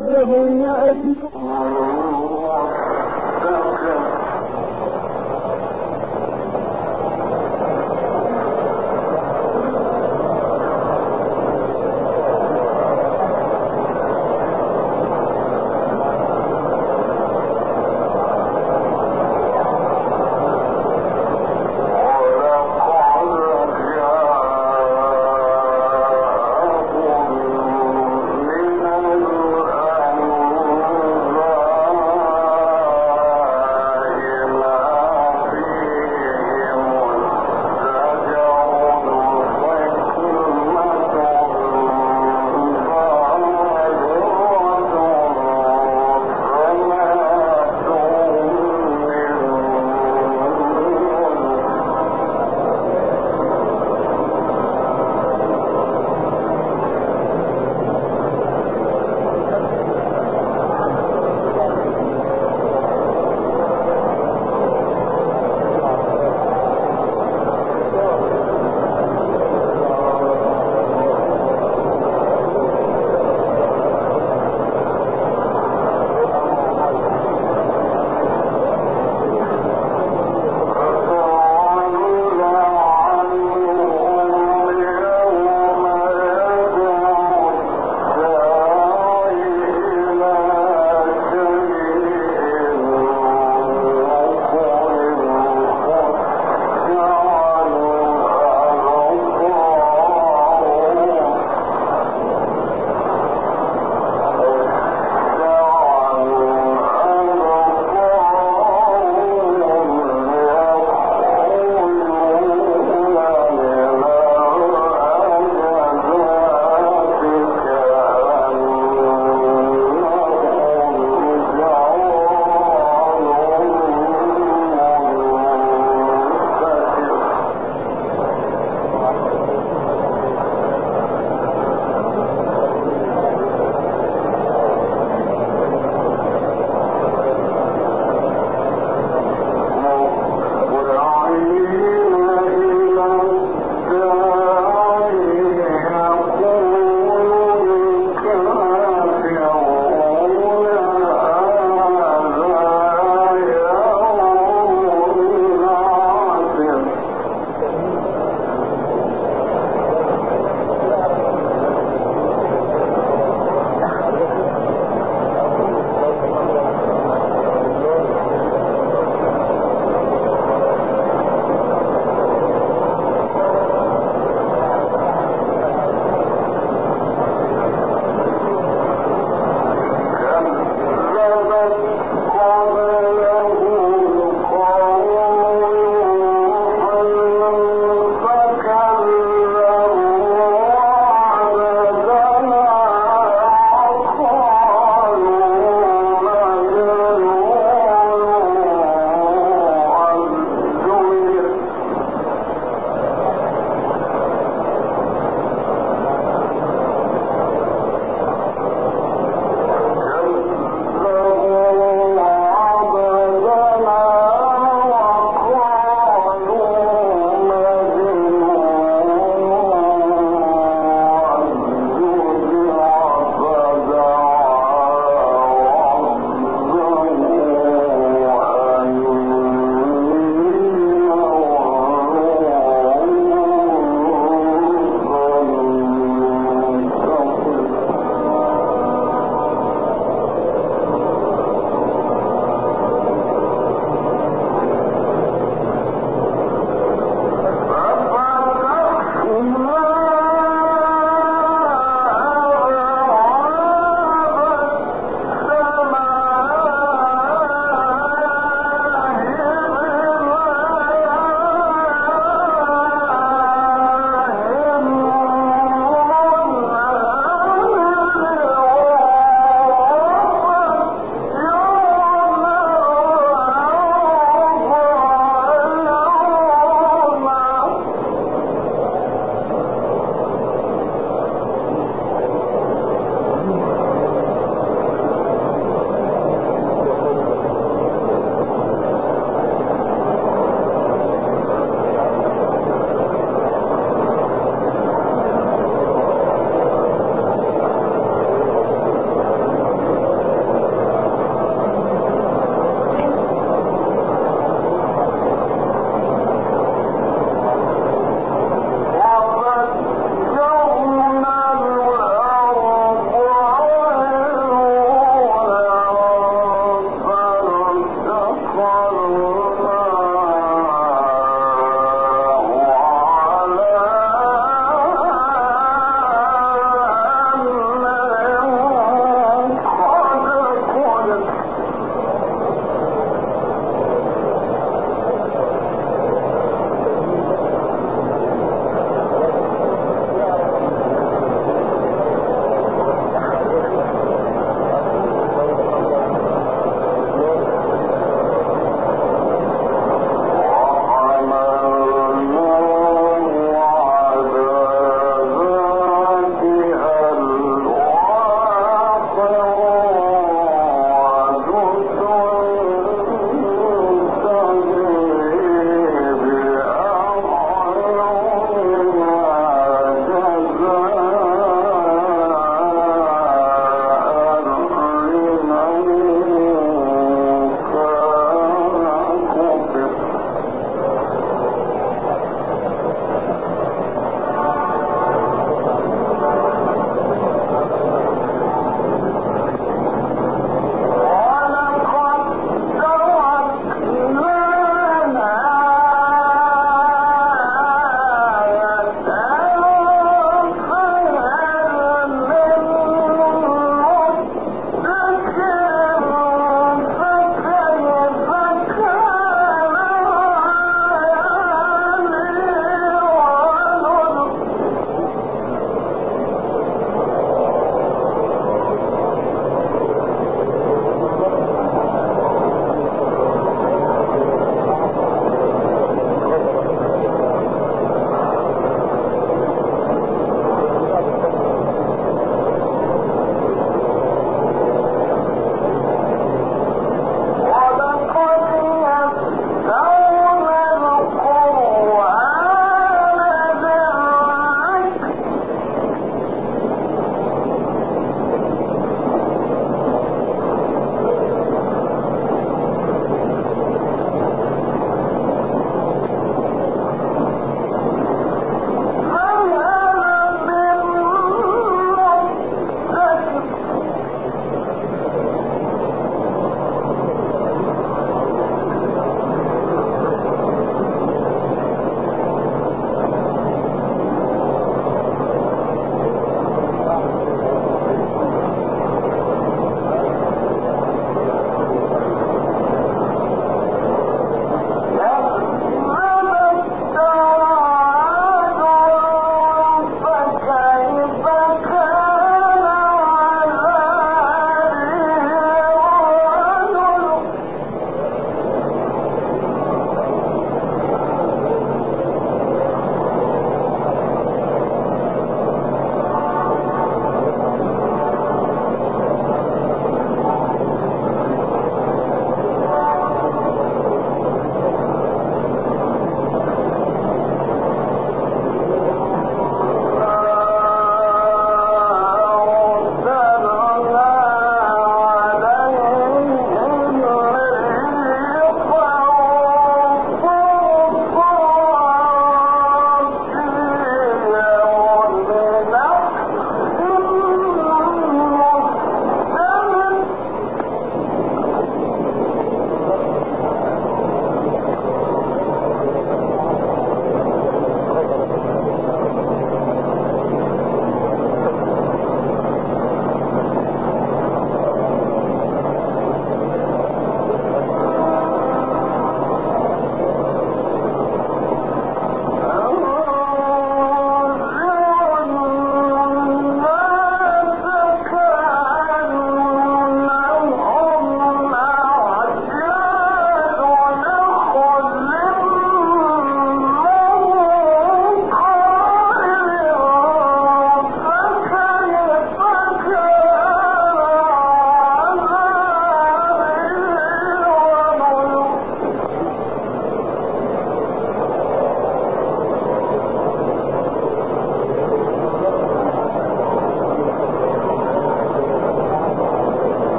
لهم يأتي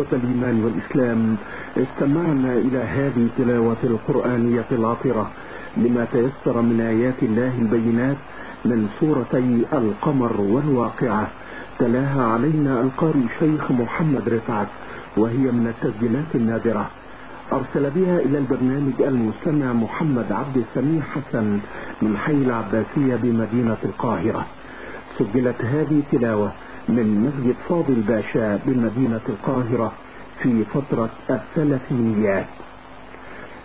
إخوة الإيمان والإسلام. استمعنا إلى هذه التلاوة القرآنية العطرة لما تيسر من آيات الله البينات من سورتي القمر والواقعة. تلاها علينا القارئ الشيخ محمد رفعت وهي من التسجيلات النادرة. أرسل بها إلى البرنامج المستمع محمد عبد السميع حسن من حي العباسية بمدينة القاهرة. سجلت هذه التلاوة من مسجد فاضل باشا بمدينة القاهرة في فترة الثلاثينيات.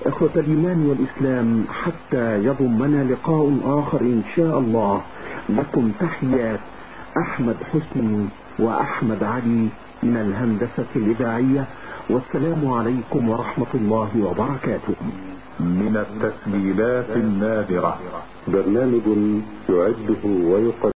إخوة الإيمان والإسلام حتى يضمنا لقاء آخر إن شاء الله. لكم تحيات أحمد حسني وأحمد علي من الهندسة الإذاعية. والسلام عليكم ورحمة الله وبركاته. من التسجيلات النادرة. برنامج يعده ويقدم